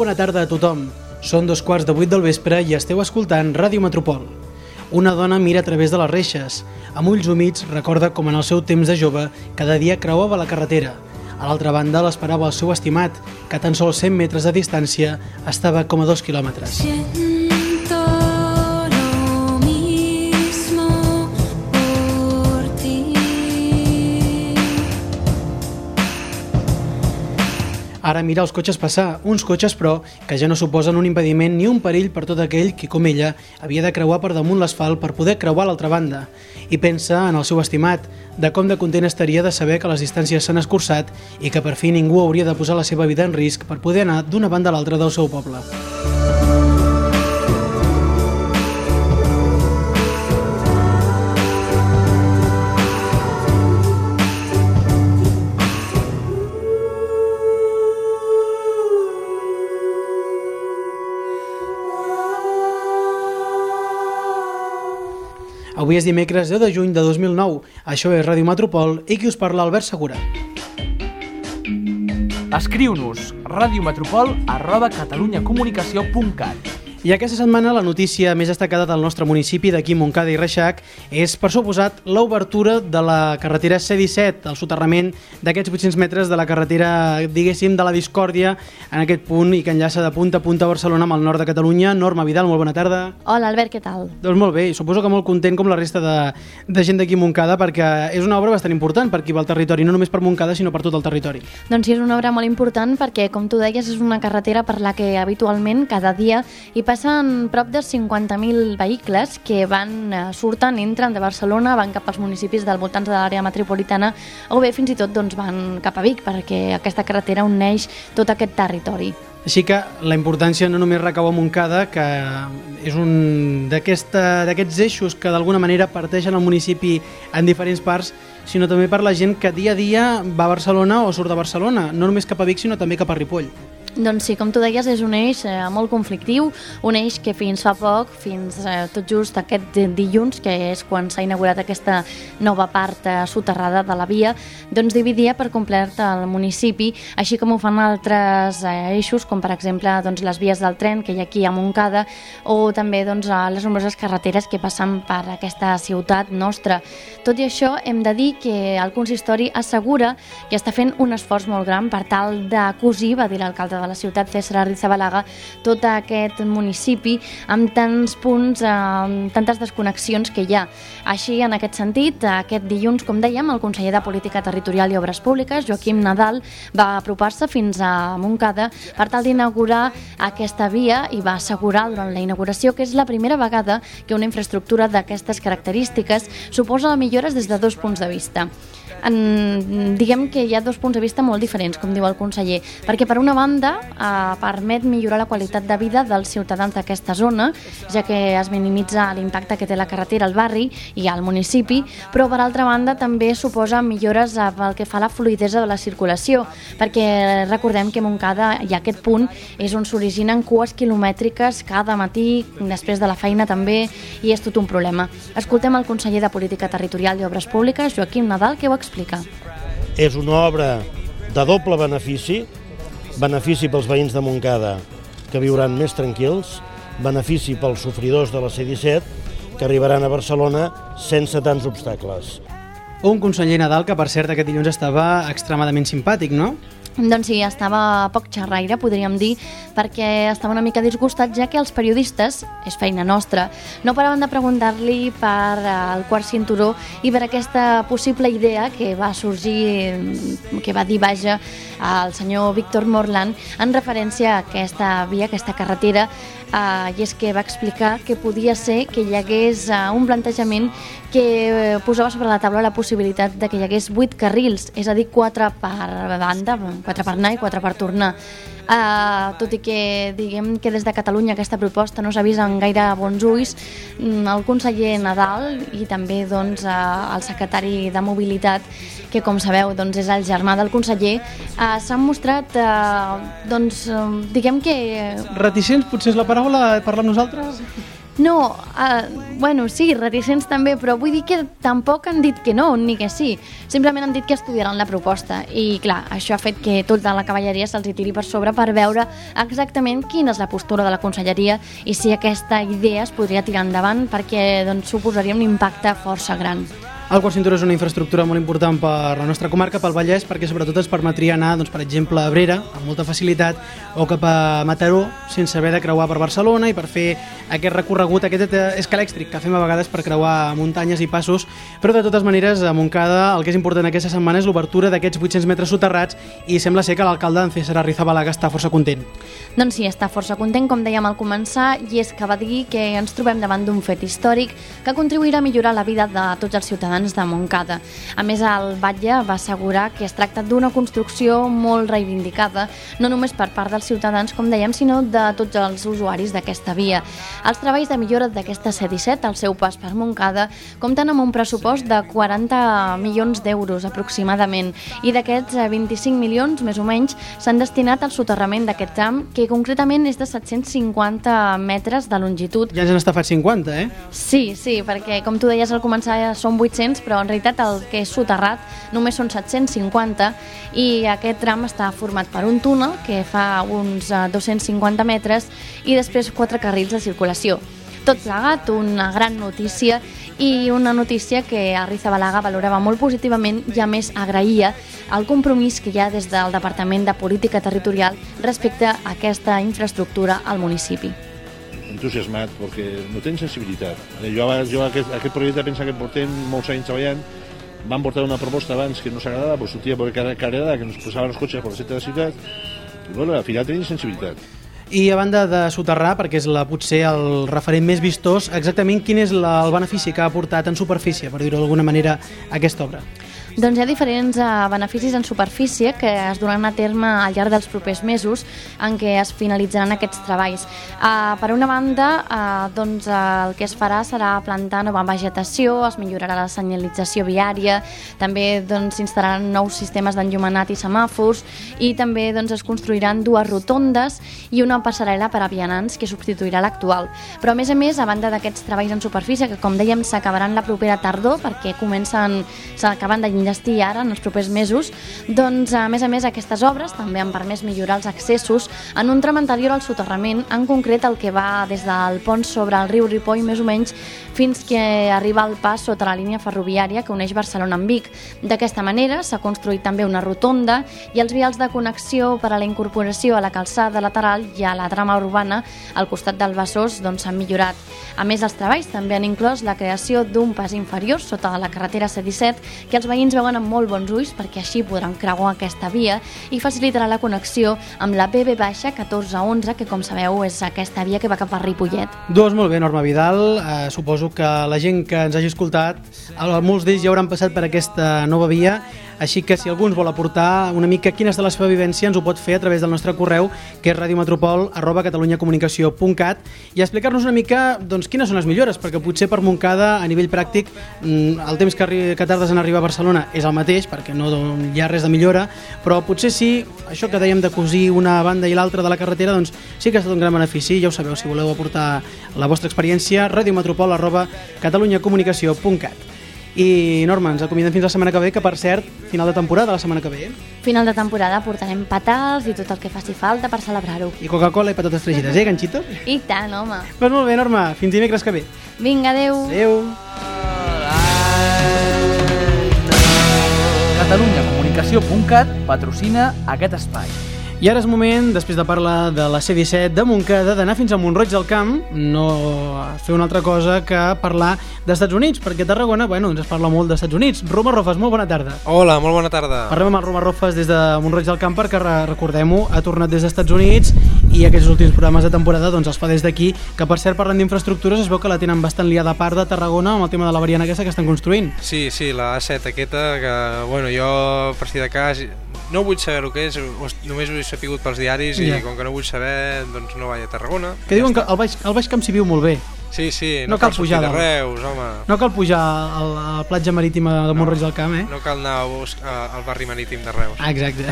Bona tarda a tothom. Són dos quarts de vuit del vespre i esteu escoltant Ràdio Metropol. Una dona mira a través de les reixes. Amb ulls humits recorda com en el seu temps de jove cada dia creuava la carretera. A l'altra banda l'esperava el seu estimat, que a tan sols 100 metres de distància estava com a dos quilòmetres. Siento Ara mira els cotxes passar, uns cotxes però que ja no suposen un impediment ni un perill per tot aquell que, com ella, havia de creuar per damunt l'asfalt per poder creuar l'altra banda. I pensa en el seu estimat, de com de content estaria de saber que les distàncies s'han escurçat i que per fi ningú hauria de posar la seva vida en risc per poder anar d'una banda a l'altra del seu poble. Avui és dimecres 10 de juny de 2009. Això és Ràdio Metropol i qui us parla Albert Segura. Escriu-nos radiometropol arroba catalunyacomunicació.cat I aquesta setmana la notícia més destacada del nostre municipi d'aquí Montcada i Reixac és, per suposat, l'obertura de la carretera C-17, el soterrament d'aquests 800 metres de la carretera, diguéssim, de la Discòrdia, en aquest punt i que enllaça de punta a punta a Barcelona amb el nord de Catalunya. Norma Vidal, molt bona tarda. Hola, Albert, què tal? Doncs molt bé, i suposo que molt content com la resta de, de gent d'aquí Montcada perquè és una obra bastant important per qui va al territori, no només per Montcada sinó per tot el territori. Doncs sí, és una obra molt important perquè, com tu deies, és una carretera per la que habitualment cada dia hi passen prop de 50.000 vehicles que van, eh, surten, entren de Barcelona, van cap als municipis del voltant de l'àrea metropolitana o bé fins i tot doncs, van cap a Vic perquè aquesta carretera uneix tot aquest territori. Així que la importància no només recau a Montcada, que és un d'aquests eixos que d'alguna manera parteixen el municipi en diferents parts, sinó també per la gent que dia a dia va a Barcelona o surt de Barcelona, no només cap a Vic, sinó també cap a Ripoll. Doncs sí, com tu deies, és un eix eh, molt conflictiu, un eix que fins fa poc, fins eh, tot just aquest di- dilluns, que és quan s'ha inaugurat aquesta nova part eh, soterrada de la via, doncs dividia per complet el municipi, així com ho fan altres eh, eixos, com per exemple doncs, les vies del tren que hi ha aquí a Montcada, o també doncs, a les nombroses carreteres que passen per aquesta ciutat nostra. Tot i això, hem de dir que el consistori assegura que està fent un esforç molt gran per tal de cosir, va dir l'alcalde de la ciutat, César Arrizabalaga, tot aquest municipi amb tants punts, amb tantes desconnexions que hi ha. Així, en aquest sentit, aquest dilluns, com dèiem, el conseller de Política Territorial i Obres Públiques, Joaquim Nadal, va apropar-se fins a Montcada per tal d'inaugurar aquesta via i va assegurar durant la inauguració que és la primera vegada que una infraestructura d'aquestes característiques suposa millores des de dos punts de vista. En, diguem que hi ha dos punts de vista molt diferents, com diu el conseller, perquè per una banda eh, permet millorar la qualitat de vida dels ciutadans d'aquesta zona, ja que es minimitza l'impacte que té la carretera al barri i al municipi, però per altra banda també suposa millores pel que fa a la fluidesa de la circulació, perquè recordem que Montcada i aquest punt és on s'originen cues quilomètriques cada matí, després de la feina també, i és tot un problema. Escoltem el conseller de Política Territorial i Obres Públiques, Joaquim Nadal, que ho explica. és una obra de doble benefici, benefici pels veïns de Montcada, que viuran més tranquils, benefici pels sofridors de la C-17, que arribaran a Barcelona sense tants obstacles. Un conseller Nadal que, per cert, aquest dilluns estava extremadament simpàtic, no? Doncs sí, estava poc xerraire, podríem dir, perquè estava una mica disgustat, ja que els periodistes, és feina nostra, no paraven de preguntar-li per eh, el quart cinturó i per aquesta possible idea que va sorgir, mm, que va dir, vaja, el senyor Víctor Morland en referència a aquesta via, aquesta carretera, eh, i és que va explicar que podia ser que hi hagués eh, un plantejament que eh, posava sobre la taula la possibilitat de que hi hagués 8 carrils, és a dir, 4 per banda, 4 per anar i 4 per tornar. Uh, tot i que diguem que des de Catalunya aquesta proposta no s'ha vist en gaire bons ulls, mm, el conseller Nadal i també doncs, uh, el secretari de Mobilitat, que com sabeu doncs, és el germà del conseller, uh, s'han mostrat, uh, doncs, uh, diguem que Reticents potser és la paraula, parlar amb nosaltres? No, uh, bueno, sí, reticents també, però vull dir que tampoc han dit que no, ni que sí. Simplement han dit que estudiaran la proposta. I, clar, això ha fet que tota la cavalleria se'ls hi tiri per sobre per veure exactament quina és la postura de la conselleria i si aquesta idea es podria tirar endavant perquè doncs, suposaria un impacte força gran. El quart cinturó és una infraestructura molt important per la nostra comarca, pel Vallès, perquè sobretot ens permetria anar, doncs, per exemple, a Abrera, amb molta facilitat, o cap a Mataró, sense haver de creuar per Barcelona i per fer aquest recorregut, aquest escalèxtric que fem a vegades per creuar muntanyes i passos, però de totes maneres a Montcada el que és important aquesta setmana és l'obertura d'aquests 800 metres soterrats i sembla ser que l'alcalde en César Arrizabalaga està força content. Doncs sí, està força content, com dèiem al començar, i és que va dir que ens trobem davant d'un fet històric que contribuirà a millorar la vida de tots els ciutadans de Montcada. A més, el Batlle va assegurar que es tracta d'una construcció molt reivindicada, no només per part dels ciutadans, com dèiem, sinó de tots els usuaris d'aquesta via. Els treballs de millora d'aquesta C-17, al seu pas per Montcada, compten amb un pressupost de 40 milions d'euros aproximadament, i d'aquests eh, 25 milions, més o menys, s'han destinat al soterrament d'aquest tram, que concretament és de 750 metres de longitud, Ja ens han estafat 50, eh? Sí, sí, perquè com tu deies al començar són 800, però en realitat el que és soterrat només són 750 i aquest tram està format per un túnel que fa uns eh, 250 metres i després quatre carrils de circulació. Tot plegat, una gran notícia i una notícia que a Rizabalaga valorava molt positivament i a més agraïa el compromís que hi ha des del Departament de Política Territorial respecte a aquesta infraestructura al municipi. Entusiasmat perquè no tenen sensibilitat. Eh, Jo, jo aquest, aquest projecte pensa que portem molts anys treballant, van portar una proposta abans que no s'agradava, però sortia per car carrera, que nos posaven els cotxes per la centre de la ciutat, i bueno, al final tenim sensibilitat. I a banda de soterrar, perquè és la, potser el referent més vistós, exactament quin és la, el benefici que ha aportat en superfície, per dir-ho d'alguna manera, aquesta obra? Doncs hi ha diferents uh, beneficis en superfície que es duran a terme al llarg dels propers mesos en què es finalitzaran aquests treballs. Uh, per una banda, uh, doncs, uh, el que es farà serà plantar nova vegetació, es millorarà la senyalització viària, també doncs, s'instal·laran nous sistemes d'enllumenat i semàfors i també doncs, es construiran dues rotondes i una passarel·la per a vianants que substituirà l'actual. Però a més a més, a banda d'aquests treballs en superfície, que com dèiem s'acabaran la propera tardor perquè comencen, s'acaben d'enllestir ara en els propers mesos, doncs a més a més aquestes obres també han permès millorar els accessos en un tram anterior al soterrament, en concret el que va des del pont sobre el riu Ripoll més o menys fins que arriba al pas sota la línia ferroviària que uneix Barcelona amb Vic. D'aquesta manera s'ha construït també una rotonda i els vials de connexió per a la incorporació a la calçada lateral i a la trama urbana al costat del Besòs doncs, s'han millorat. A més, els treballs també han inclòs la creació d'un pas inferior sota la carretera C-17 que els veïns veuen amb molt bons ulls perquè així podran creuar aquesta via i facilitarà la connexió amb la BB baixa 1411 que com sabeu és aquesta via que va cap a Ripollet. Doncs molt bé, Norma Vidal. Eh, suposo que la gent que ens hagi escoltat, el- molts d'ells ja hauran passat per aquesta nova via, així que si algú ens vol aportar una mica quina és de la seva vivència ens ho pot fer a través del nostre correu que és radiometropol arroba catalunyacomunicació.cat i explicar-nos una mica doncs, quines són les millores, perquè potser per Montcada a nivell pràctic mm, el temps que, que tardes en arribar a Barcelona és el mateix perquè no hi ha res de millora, però potser sí, això que dèiem de cosir una banda i l'altra de la carretera, doncs sí que ha estat un gran benefici, ja ho sabeu, si voleu aportar la vostra experiència, radiometropol arroba catalunyacomunicació.cat i Norma, ens acomiadem fins la setmana que ve, que per cert, final de temporada la setmana que ve? Final de temporada portarem petals i tot el que faci falta per celebrar-ho. i Coca-Cola i patates fregides, eh, ganxito? I tant, home. Doncs molt bé, Norma, fins dimecres que ve. Vinga, adeu. Adéu. Catalunyacomunicació.cat patrocina aquest espai. I ara és moment, després de parlar de la C-17 de Montcada, d'anar fins a Montroig del Camp, no fer una altra cosa que parlar dels Estats Units, perquè a Tarragona, bueno, ens es parla molt dels Estats Units. Roma Rofes, molt bona tarda. Hola, molt bona tarda. Parlem amb el Roma Rofes des de Montroig del Camp perquè, re- recordem-ho, ha tornat des dels Estats Units i aquests últims programes de temporada doncs, els fa des d'aquí, que per cert, parlant d'infraestructures, es veu que la tenen bastant liada a part de Tarragona amb el tema de la variant aquesta que estan construint. Sí, sí, la A7 aquesta, que, bueno, jo, per si de cas, no vull saber el que és, només ho he sapigut pels diaris Ja. i com que no vull saber, doncs no vaig a Tarragona. Que diuen que al Baix, al Baix Camp s'hi viu molt bé. Sí, sí, No no, cal cal pujar de. Reus, home. No cal pujar a la, platja marítima de Montroig del Camp, eh? No cal anar a al barri marítim de Reus. Ah, exacte.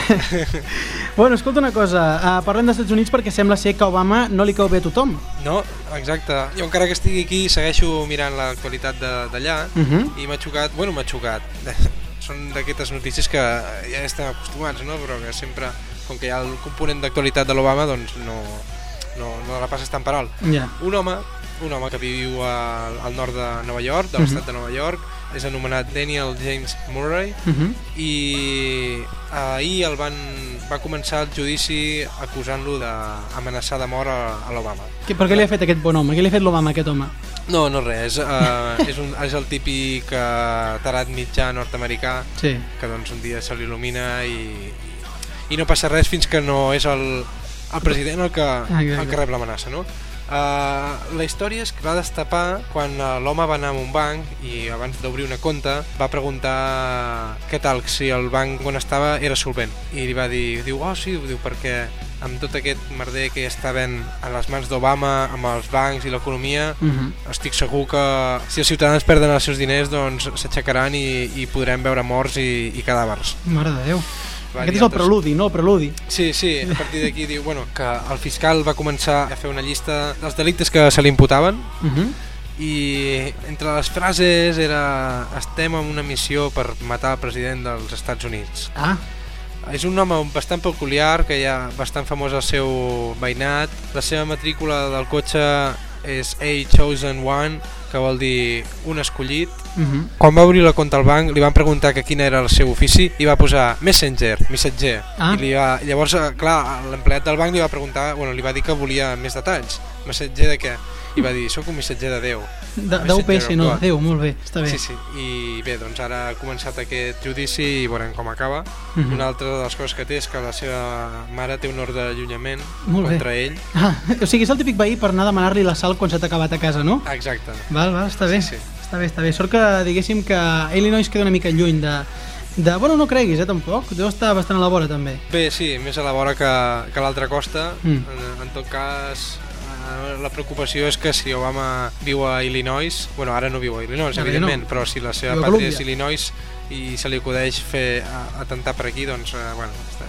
bueno, escolta una cosa, uh, parlem dels Estats Units perquè sembla ser que Obama no li cau bé a tothom. No, exacte. Jo encara que estigui aquí segueixo mirant l'actualitat d'allà Uh -huh. i m'ha xocat, bueno, m'ha xocat. Són d'aquestes notícies que ja estem acostumats, no? Però que sempre, com que hi ha el component d'actualitat de l'Obama, doncs no, no, no la passes tan per alt. Ja. Un home, un home que viu al, al nord de Nova York, de l'estat de Nova York, és anomenat Daniel James Murray Uh -huh. i ahir el van, va començar el judici acusant-lo d'amenaçar de mort a, a l'Obama. Per què li ha fet aquest bon home? Què li ha fet l'Obama aquest home? No, no res, uh, és, un, és el típic uh, tarat mitjà nord-americà Sí. que doncs un dia se l'il·lumina i, i no passa res fins que no és el, el president el que, el que rep l'amenaça, no? Uh, la història que va destapar quan uh, l'home va anar a un banc i abans d'obrir una compta va preguntar què tal, si el banc on estava era solvent i li va dir, diu, oh sí, diu, perquè amb tot aquest merder que està havent a les mans d'Obama, amb els bancs i l'economia, Uh -huh. estic segur que si els ciutadans perden els seus diners doncs s'aixecaran i, i podrem veure morts i, i cadàvers. Mare de Déu. Va Aquest és el preludi, no? El preludi. Sí, sí, a partir d'aquí diu bueno, que el fiscal va començar a fer una llista dels delictes que se li imputaven Uh -huh. i entre les frases era estem en una missió per matar el president dels Estats Units. Ah, És un home bastant peculiar, que ja bastant famós al seu veïnat. La seva matrícula del cotxe és A Chosen One, que vol dir un escollit. uh -huh. Quan va obrir la compta al banc li van preguntar que quin era el seu ofici i va posar Messenger, missatger. Ah. I li va, llavors, eh, clar, l'empleat del banc li va preguntar, bueno, li va dir que volia més detalls. Missatger de què? I va dir, sóc un missatger de Déu. De, d'UPS, of no, God. Déu, molt bé, està bé. Sí, sí. I bé, doncs ara ha començat aquest judici i veurem com acaba. Mhm. Una altra de les coses que té és que la seva mare té un ordre d'allunyament Molt bé. contra ell. Ah, o sigui, és el típic veí per anar a demanar-li la sal quan s'ha acabat a casa, no? Exacte. Val, val, està bé. Sí, sí. Està bé, està bé. Sort que, diguéssim, que Illinois queda una mica lluny de... de bueno, no creguis, eh, tampoc. Deu estar bastant a la vora, també. Bé, sí, més a la vora que, que l'altra costa. Mm. En, en tot cas, la preocupació és que si Obama viu a Illinois, bueno, ara no viu a Illinois, ja evidentment, no. però si la seva pàtria és. Illinois i se li acudeix fer a, atentar per aquí, doncs, eh, bueno, està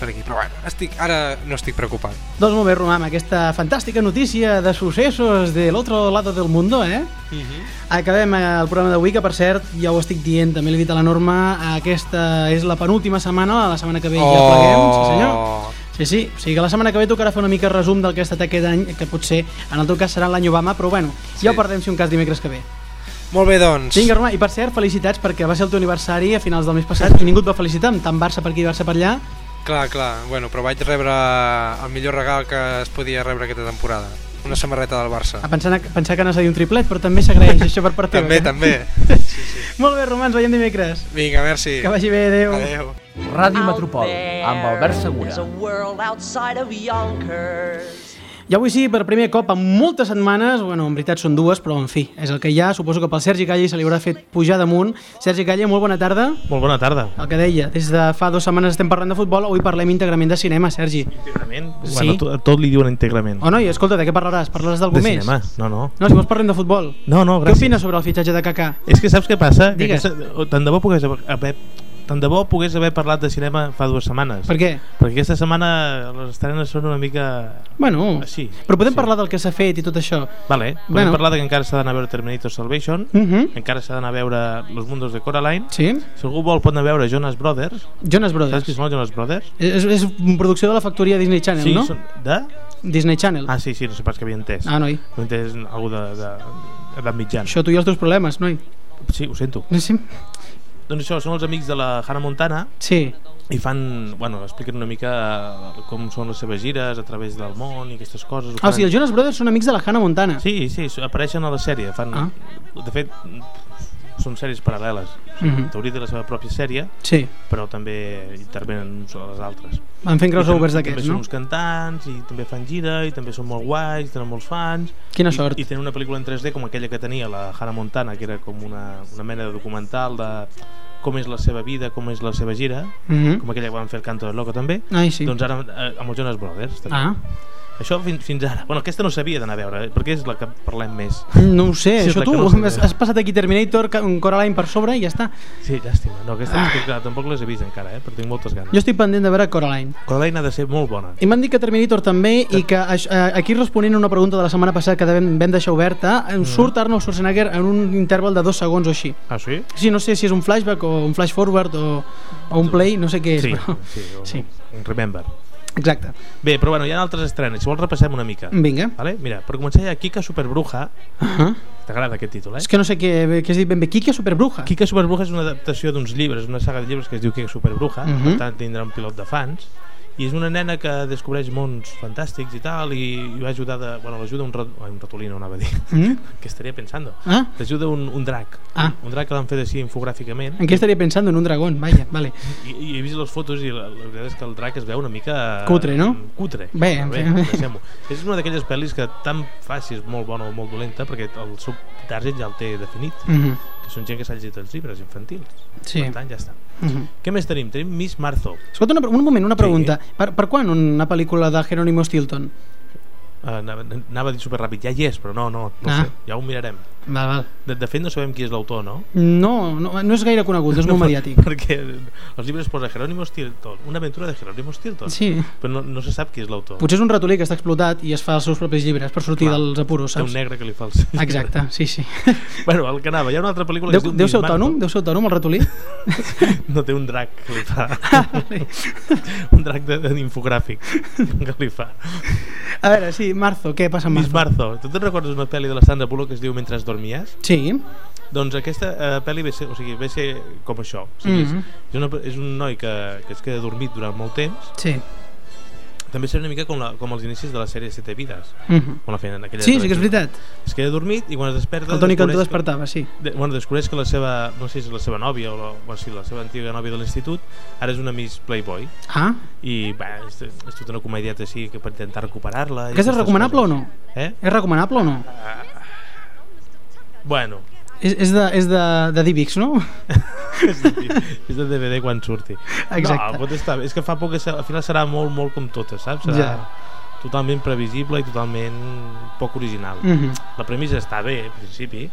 per aquí. Però bueno, estic, ara no estic preocupat. Doncs molt bé, Romà, amb aquesta fantàstica notícia de successos de l'altre lado del mundo, eh? Acabem eh, el programa d'avui, que per cert, ja ho estic dient, també l'he dit a la Norma, aquesta és la penúltima setmana, la setmana que ve ja pleguem, sí senyor. Sí, sí, o sigui que la setmana que ve tocarà fer una mica resum del que ha estat aquest any, que potser en el teu cas serà l'any Obama, però bueno, ja Sí. ho perdem si un cas dimecres que ve. Molt bé, doncs. Vinga, Romà, i per cert, felicitats perquè va ser el teu aniversari a finals del mes passat i ningú et va felicitar, amb tant Barça per aquí i Barça per allà. Clar, clar. Bueno, però vaig rebre el millor regal que es podia rebre aquesta temporada. Una samarreta del Barça. A pensar, pensar que anaves a dir un triplet, però també s'agraeix això per part teva. També, que- també. Molt bé, Romà, ens veiem dimecres. Vinga, merci. Que vagi bé, adeu. Adéu. Ràdio Metropol, amb Albert Segura. I avui sí, per primer cop en moltes setmanes, bueno, en veritat són dues, però en fi, és el que hi ha. Suposo que pel Sergi Calle se li haurà fet pujar damunt. Sergi Calle, molt bona tarda. Molt bona tarda. El que deia, des de fa dues setmanes estem parlant de futbol, avui parlem íntegrament de cinema, Sergi. Íntegrament? Sí. Bueno, tot, tot li diuen íntegrament. Oh, noi, escolta, de què parlaràs? Parlaràs d'algú de més? cinema. No, no. No, si vols parlem de futbol. No, no, Què gràcies. opines sobre el fitxatge de Kaká? És que saps què passa? Que Digues. aquesta, tant de bo pogués haver tant de bo pogués haver parlat de cinema fa dues setmanes. Per què? Perquè aquesta setmana les estrenes són una mica... Bueno, Així. però podem Sí. parlar del que s'ha fet i tot això. Vale, podem Bueno. parlar de que encara s'ha d'anar a veure Terminator Salvation, Uh -huh. encara s'ha d'anar a veure Los Mundos de Coraline, Sí? si algú vol pot anar a veure Jonas Brothers, Jonas saps Brothers. qui són els Jonas Brothers? És, és producció de la factoria Disney Channel, sí, no? són... De? Disney Channel. Ah, sí, sí, no sé pas que havia entès. Ah, noi. No he entès algú de, de, de mitjana. Això tu i els teus problemes, noi. Sí, ho sento. Sí? Doncs això, són els amics de la Hannah Montana Sí. i fan, bueno, expliquen una mica eh, com són les seves gires a través del món i aquestes coses. Ah, o sigui, els Jonas Brothers són amics de la Hannah Montana. Sí, sí, apareixen a la sèrie. Fan, Ah. De fet, són sèries paral·leles. Mhm. En teoria té la seva pròpia sèrie, Sí. però també intervenen uns a les altres. Van fent crossovers També d'aquests, són no? uns cantants i també fan gira i també són molt guais, tenen molts fans. Quina I, sort. I tenen una pel·lícula en 3D com aquella que tenia la Hannah Montana, que era com una, una mena de documental de com és la seva vida, com és la seva gira, Mhm. com aquella que van fer el Canto del Loco també. Ai, sí. Doncs ara eh, amb els Jonas Brothers. També. Ah, Això fins, fins ara. Bueno, aquesta no s'havia d'anar a veure, eh, perquè és la que parlem més. No ho sé, Sí, això tu no sabia. has, has passat aquí Terminator, un Coraline per sobre i ja està. Sí, llàstima. No, aquesta que, clar, tampoc les he vist encara, eh, però tinc moltes ganes. Jo estic pendent de veure Coraline. Coraline ha de ser molt bona. I m'han dit que Terminator també i que eh, aquí responent a una pregunta de la setmana passada que vam, vam deixar oberta, em surt Arnold Schwarzenegger en un interval de dos segons o així. Ah, sí? Sí, no sé si és un flashback o un flash forward o, o un play, no sé què és, Sí, però... sí, o- sí. un Remember. Exacte. Bé, però bueno, hi ha altres estrenes. Si vols repassem una mica. Vinga. Vale? Mira, per començar hi ha Kika Superbruja. Uh -huh. T'agrada aquest títol, eh? És que no sé què, què has dit ben bé. Kika Superbruja. Kika Superbruja és una adaptació d'uns llibres, una saga de llibres que es diu Kika Superbruja, Mhm. per tant tindrà un pilot de fans, i és una nena que descobreix mons fantàstics i tal, i, i va ajudar de... Bueno, l'ajuda un, rat, un ratolí, no anava a dir. Mm? Què estaria pensando? Ah? L'ajuda un, un drac. Ah. Un drac que l'han fet així infogràficament. En què estaria pensant? En un dragón, vaja, vale. I, i he vist les fotos i la, la veritat és que el drac es veu una mica... Cutre, no? Cutre. Bé, bé, deixem-ho. És una d'aquelles pel·lis que tant fa si és molt bona o molt dolenta, perquè el seu target ja el té definit, Mhm. Que són gent que s'ha llegit els llibres infantils. Sí. Per tant, ja està. Mhm. Què més tenim? Tenim Miss Marzo. Escolta, una, un moment, una pregunta. Per, per quan una pel·lícula de Jerónimo Stilton? Uh, anava, anava a dir superràpid, ja hi és, però no, no, no Ah. sé, ja ho mirarem. Val, val. De, de fet, no sabem qui és l'autor, no? No, no, no és gaire conegut, és molt mediàtic. Perquè els llibres posa Jerónimo Stilton, una aventura de Jerónimo Stilton. Sí. Però no, no se sap qui és l'autor. Potser és un ratolí que està explotat i es fa els seus propis llibres per sortir Clar, dels apuros, Té un saps? negre que li fa els... Exacte, sí, sí. bueno, el que anava, hi ha una altra pel·lícula Deu, que es diu deu ser autònom? Deu ser autònom el ratolí? No té un drac que li fa. un drac de- d'infogràfic que li fa. A veure, sí, Marzo, què passa amb Miss Marzo? Marzo. Tu te'n recordes una pel·li de la Sandra Bullock que es diu Mentre dormies? Sí. Doncs aquesta eh, pel·li ve ser, o sigui, ve ser com això. O sigui, Mhm. és, és, una, és un noi que, que es queda dormit durant molt temps. Sí. També serà una mica com, la, com els inicis de la sèrie Sete Vides. Mhm. Com la feien en aquella Sí, sí que és veritat. Es queda dormit i quan es desperta... El Toni Cantó despertava, sí. De, bueno, descobreix que la seva, no sé si és la seva nòvia o la, bueno, sí, la seva antiga nòvia de l'institut ara és una Miss Playboy Ah, i bé, és, és tota una comedieta així que per intentar recuperar-la aquesta és recomanable coses. o no? Eh? És recomanable o no? Bueno, És, és de, és de, de Divix, no? és de, de DVD quan surti Exacte. no, pot estar és que fa por que al final serà molt, molt com totes saps? serà Ja. totalment previsible i totalment poc original Mhm. la premissa està bé, en principi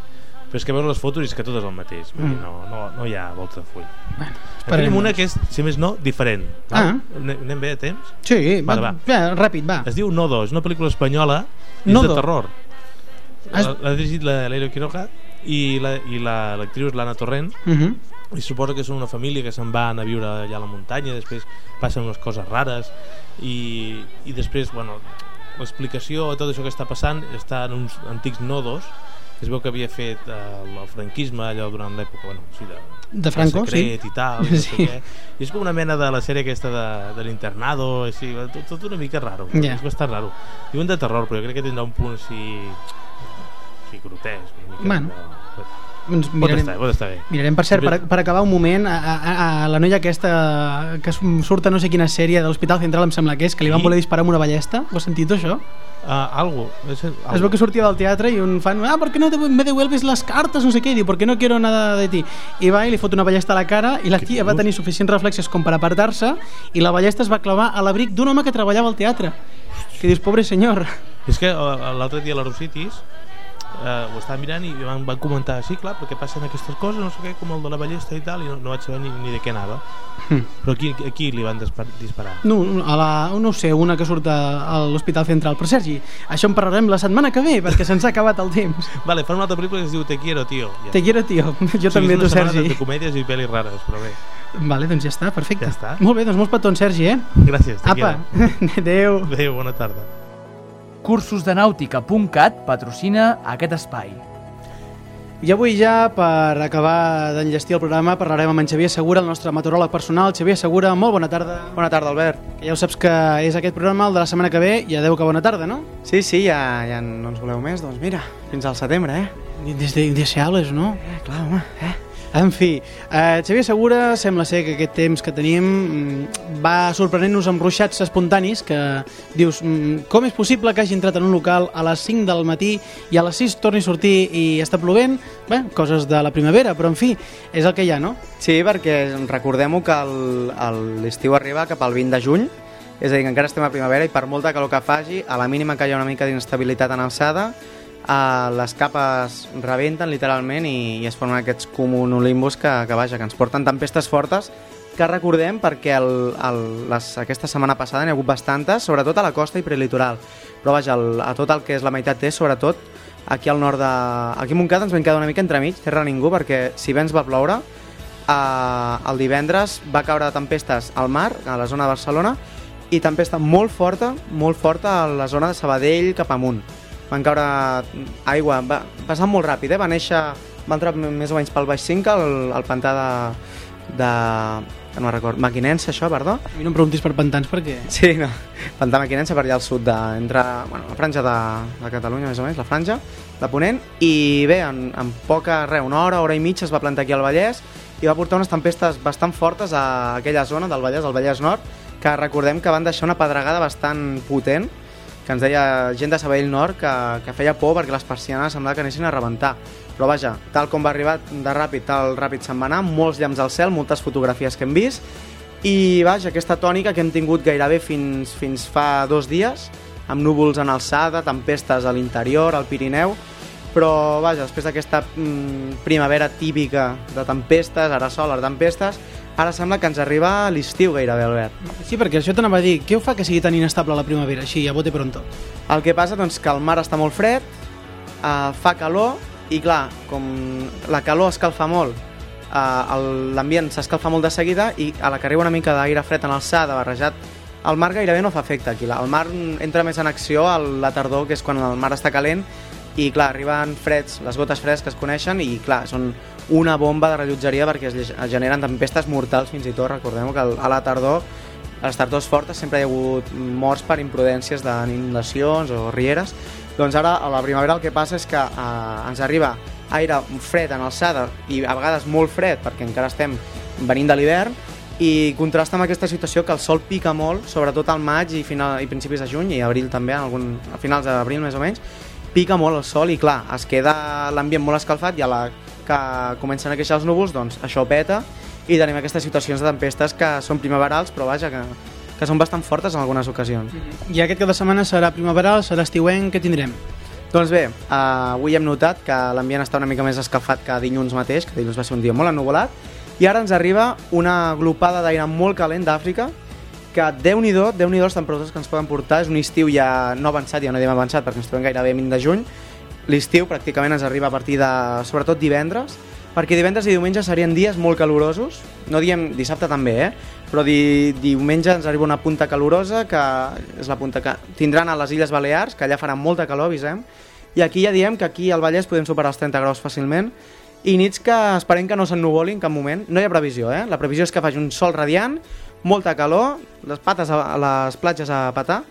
però és que veure les fotos és que tot és el mateix Mm. no, no, no hi ha volta de full Bueno, tenim una doncs. que és, si més no, diferent Ah. val? Anem bé a temps? Sí, va, va. va, ràpid, va. Es diu Nodo, és una pel·lícula espanyola i és de terror. Has- L'ha dirigit la Leiro Quiroga i la- i la- és l'Anna Torrent Mhm. i suposa que són una família que se'n van a viure allà a la muntanya després passen unes coses rares i, i després, bueno, l'explicació de tot això que està passant està en uns antics nodos que es veu que havia fet eh, el franquisme allò durant l'època bueno, o sigui, de, De Franco, secret sí. i tal i, no sé Sí. què. I és com una mena de la sèrie aquesta de, de l'internado així, tot, tot una mica raro Ja. és bastant raro diuen de terror però jo crec que tindrà un punt així sí, grotesc Bueno. de... Doncs pot mirarem, estar, pot estar bé mirarem per cert, per, per acabar un moment, a, a, a la noia aquesta que surt a no sé quina sèrie de l'Hospital Central, em sembla que és, que li van voler disparar amb una ballesta. Ho has sentit, això? Uh, algo, és, algo. Es veu que sortia del teatre i un fan, ah, ¿por qué no te- me devuelves las cartas? No sé què, i diu, ¿por qué no quiero nada de ti? I va i li fot una ballesta a la cara i la tia va tenir suficients reflexes com per apartar-se i la ballesta es va clavar a l'abric d'un home que treballava al teatre. Que dius, pobre senyor. És que uh, l'altre dia a l'Aerocities uh, ho estava mirant i van, van comentar sí, clar, perquè passen aquestes coses, no sé què, com el de la ballesta i tal, i no, no vaig saber ni, ni de què anava. Hm. Però aquí, aquí li van dispar disparar. No, a la, no sé, una que surt a, l'Hospital Central. Però Sergi, això en parlarem la setmana que ve, perquè se'ns ha acabat el temps. Vale, fan una altra pel·lícula que es diu Te quiero, tio. Ja. Te quiero, tio. Jo O sigui, també, tu, Sergi. De, comèdies i pel·lis rares, però bé. Vale, doncs ja està, perfecte. Ja està. Molt bé, doncs molts petons, Sergi, eh? Gràcies, te Apa, quiero. adeu. Adéu, bona tarda. Cursosdenàutica.cat patrocina aquest espai. I avui ja, per acabar d'enllestir el programa, parlarem amb en Xavier Segura, el nostre meteoròleg personal. Xavier Segura, molt bona tarda. Bona tarda, Albert. Que ja ho saps que és aquest programa, el de la setmana que ve, i adeu que bona tarda, no? Sí, sí, ja, ja no ens voleu més, doncs mira, fins al setembre, eh? Des de indeseables, no? Eh, clar, home, eh? En fi, eh, Xavier Segura sembla ser que aquest temps que tenim mm, va sorprenent-nos amb ruixats espontanis que dius, mm, com és possible que hagi entrat en un local a les 5 del matí i a les 6 torni a sortir i està plovent? Bé, coses de la primavera, però en fi, és el que hi ha, no? Sí, perquè recordem-ho que l'estiu arriba cap al 20 de juny És a dir, que encara estem a primavera i per molta calor que faci, a la mínima que hi ha una mica d'inestabilitat en alçada, eh, les capes rebenten literalment i, i es formen aquests cumulonimbus que, que, vaja, que ens porten tempestes fortes que recordem perquè el, el, les, aquesta setmana passada n'hi ha hagut bastantes, sobretot a la costa i prelitoral. Però vaja, el, a tot el que és la meitat est, sobretot aquí al nord de... Aquí a Montcada ens vam quedar una mica entremig, terra ningú, perquè si bé ens va ploure, eh, el divendres va caure tempestes al mar, a la zona de Barcelona, i tempesta molt forta, molt forta a la zona de Sabadell cap amunt. Van caure aigua, va passar molt ràpid, eh? va néixer, va entrar més o menys pel Baix Cinca, el, el pantà de, de no record, Maquinense, això, perdó? A mi no em preguntis per pantans perquè... Sí, no. Pantà Maquinense per allà al sud, de, entre, bueno, la franja de, de Catalunya, més o menys, la franja de Ponent, i bé, en, en poca, res, una hora, hora i mitja es va plantar aquí al Vallès i va portar unes tempestes bastant fortes a aquella zona del Vallès, al Vallès Nord, que recordem que van deixar una pedregada bastant potent, que ens deia gent de Sabadell Nord que, que feia por perquè les persianes semblava que anessin a rebentar. Però vaja, tal com va arribar de ràpid, tal ràpid se'n va anar, molts llamps al cel, moltes fotografies que hem vist, i vaja, aquesta tònica que hem tingut gairebé fins, fins fa dos dies, amb núvols en alçada, tempestes a l'interior, al Pirineu, però vaja, després d'aquesta mm, primavera típica de tempestes, ara sol, ara tempestes, ara sembla que ens arriba l'estiu gairebé, Albert. Sí, perquè això t'anava a dir, què ho fa que sigui tan inestable la primavera, així, a bote pronto? El que passa doncs, que el mar està molt fred, eh, fa calor, i clar, com la calor escalfa molt, eh, l'ambient s'escalfa molt de seguida i a la que arriba una mica d'aire fred en alçada, barrejat, el mar gairebé no fa efecte aquí. El mar entra més en acció a la tardor, que és quan el mar està calent, i clar, arriben freds, les gotes freds que es coneixen, i clar, són una bomba de rellotgeria perquè es generen tempestes mortals fins i tot, recordem que a la tardor a les tardors fortes sempre hi ha hagut morts per imprudències d'inundacions o rieres. Doncs ara, a la primavera, el que passa és que eh, ens arriba aire fred en alçada i a vegades molt fred, perquè encara estem venint de l'hivern, i contrasta amb aquesta situació que el sol pica molt, sobretot al maig i, final, i principis de juny, i abril també, en algun, a finals d'abril més o menys, pica molt el sol i clar, es queda l'ambient molt escalfat i a la que comencen a queixar els núvols, doncs això peta i tenim aquestes situacions de tempestes que són primaverals, però vaja, que, que són bastant fortes en algunes ocasions. I aquest cap de setmana serà primaveral, serà estiuenc, què tindrem? Doncs bé, eh, avui hem notat que l'ambient està una mica més escalfat que dilluns mateix, que dilluns va ser un dia molt ennuvolat, i ara ens arriba una glopada d'aire molt calent d'Àfrica, que déu-n'hi-do, déu nhi les temperatures que ens poden portar, és un estiu ja no avançat, ja no diem avançat perquè ens trobem gairebé a 20 de juny, l'estiu pràcticament ens arriba a partir de, sobretot divendres, perquè divendres i diumenge serien dies molt calorosos, no diem dissabte també, eh? però di, diumenge ens arriba una punta calorosa, que és la punta que tindran a les Illes Balears, que allà farà molta calor, avisem, i aquí ja diem que aquí al Vallès podem superar els 30 graus fàcilment, i nits que esperem que no s'ennuvoli en cap moment, no hi ha previsió, eh? la previsió és que faci un sol radiant, molta calor, les pates a, a les platges a patar,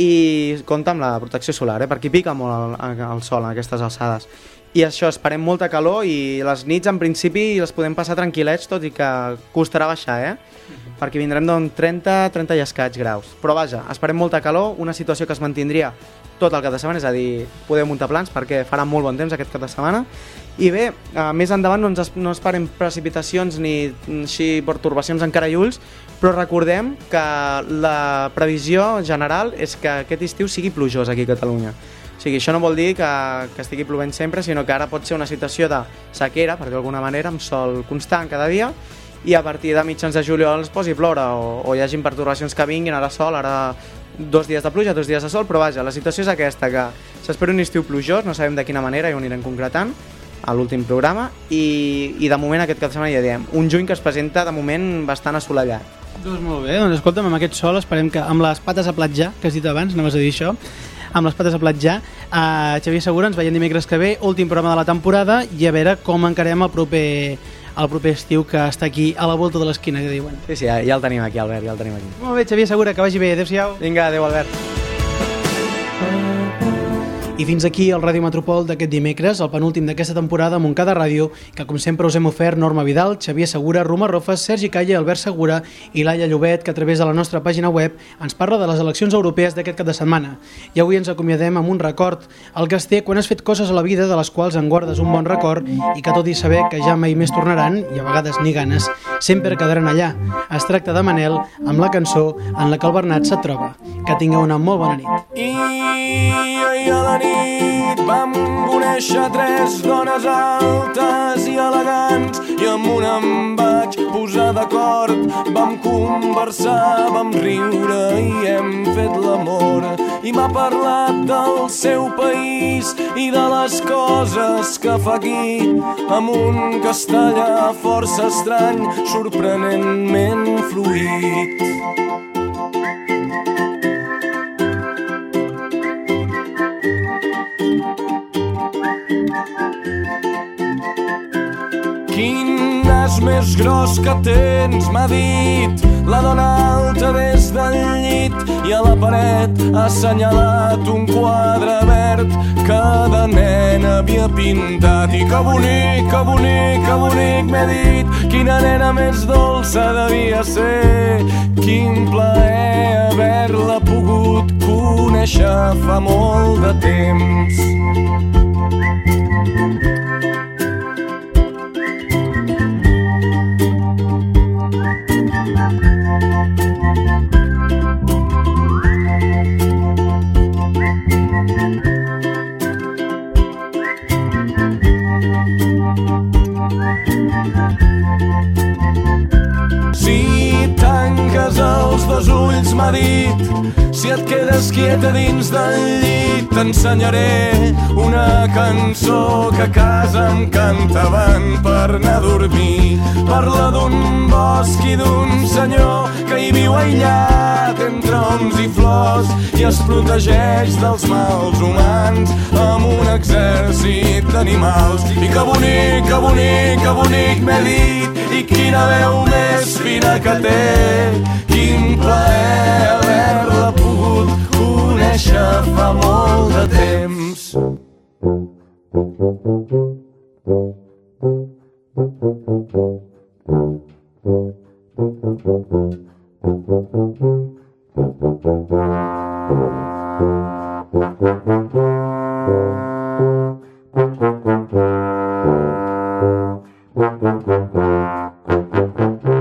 i compta amb la protecció solar, eh? perquè pica molt el, el sol en aquestes alçades. I això, esperem molta calor i les nits en principi les podem passar tranquil·lets, tot i que costarà baixar, eh? perquè vindrem d'on 30, 30 i escaig graus. Però vaja, esperem molta calor, una situació que es mantindria tot el cap de setmana, és a dir, podem muntar plans perquè farà molt bon temps aquest cap de setmana. I bé, eh, més endavant no ens no esperem precipitacions ni així pertorbacions en cara i ulls, però recordem que la previsió general és que aquest estiu sigui plujós aquí a Catalunya. O sigui, això no vol dir que, que estigui plovent sempre, sinó que ara pot ser una situació de sequera, per dir d'alguna manera, amb sol constant cada dia, i a partir de mitjans de juliol es posi a ploure, o, o hi hagin pertorbacions que vinguin, ara sol, ara dos dies de pluja, dos dies de sol, però vaja, la situació és aquesta, que s'espera un estiu plujós, no sabem de quina manera, i ho anirem concretant a l'últim programa, i, i de moment aquest cap de setmana ja diem, un juny que es presenta de moment bastant assolellat. Doncs molt bé, doncs escolta'm, amb aquest sol esperem que amb les pates a platjar, que has dit abans, anaves a dir això, amb les pates a platjar, uh, Xavier Segura, ens veiem dimecres que ve, últim programa de la temporada, i a veure com encarem el proper, el proper estiu que està aquí a la volta de l'esquina, que diuen. Sí, sí, ja, ja el tenim aquí, Albert, ja el tenim aquí. Molt bé, Xavier Segura, que vagi bé, adéu-siau. Vinga, adéu, Albert. I fins aquí el Ràdio Metropol d'aquest dimecres, el penúltim d'aquesta temporada a Montcada Ràdio, que com sempre us hem ofert Norma Vidal, Xavier Segura, Roma Rofes, Sergi Calle, Albert Segura i Laia Llobet, que a través de la nostra pàgina web ens parla de les eleccions europees d'aquest cap de setmana. I avui ens acomiadem amb un record, el que es té quan has fet coses a la vida de les quals en guardes un bon record i que tot i saber que ja mai més tornaran, i a vegades ni ganes, sempre quedaran allà. Es tracta de Manel amb la cançó en la que el Bernat se't troba. Que tingueu una molt bona nit. I ahir a la nit vam conèixer tres dones altes i elegants i amb una em vaig posar d'acord. Vam conversar, vam riure i hem fet l'amor. I m'ha parlat del seu país i de les coses que fa aquí amb un castellà força estrany, sorprenentment fluid. Quin nas més gros que tens, m'ha dit. La dona alta des del llit i a la paret ha assenyalat un quadre verd que de nena havia pintat. I que bonic, que bonic, que bonic m'he dit. Quina nena més dolça devia ser. Quin plaer haver-la pogut conèixer fa molt de temps els dos ulls, m'ha dit, si et quedes quieta dins del llit, t'ensenyaré una cançó que a casa em cantaven per anar a dormir. Parla d'un bosc i d'un senyor que hi viu aïllat entre oms i flors i es protegeix dels mals humans amb un exèrcit d'animals. I que bonic, que bonic, que bonic m'he dit i quina veu més fina que té quin plaer haver-la pogut conèixer fa molt de temps. Però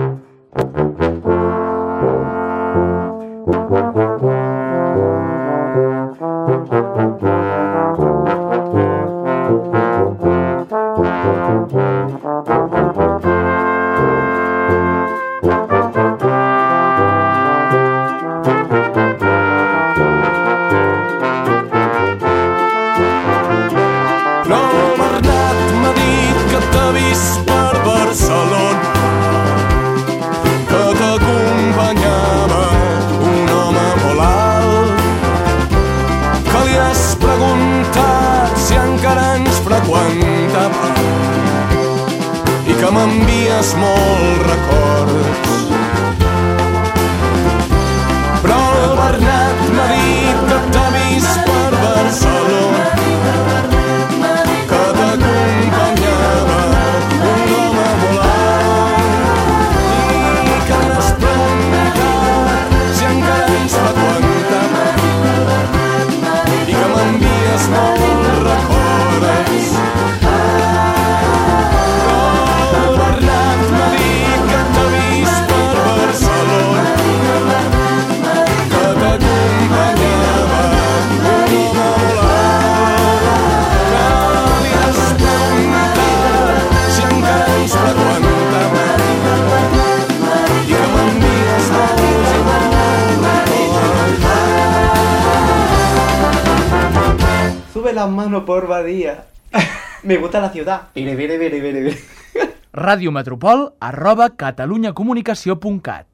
Badía. Me gusta la ciudad. Vere, vere, vere, vere, vere. Ràdio Metropol arroba catalunyacomunicació.cat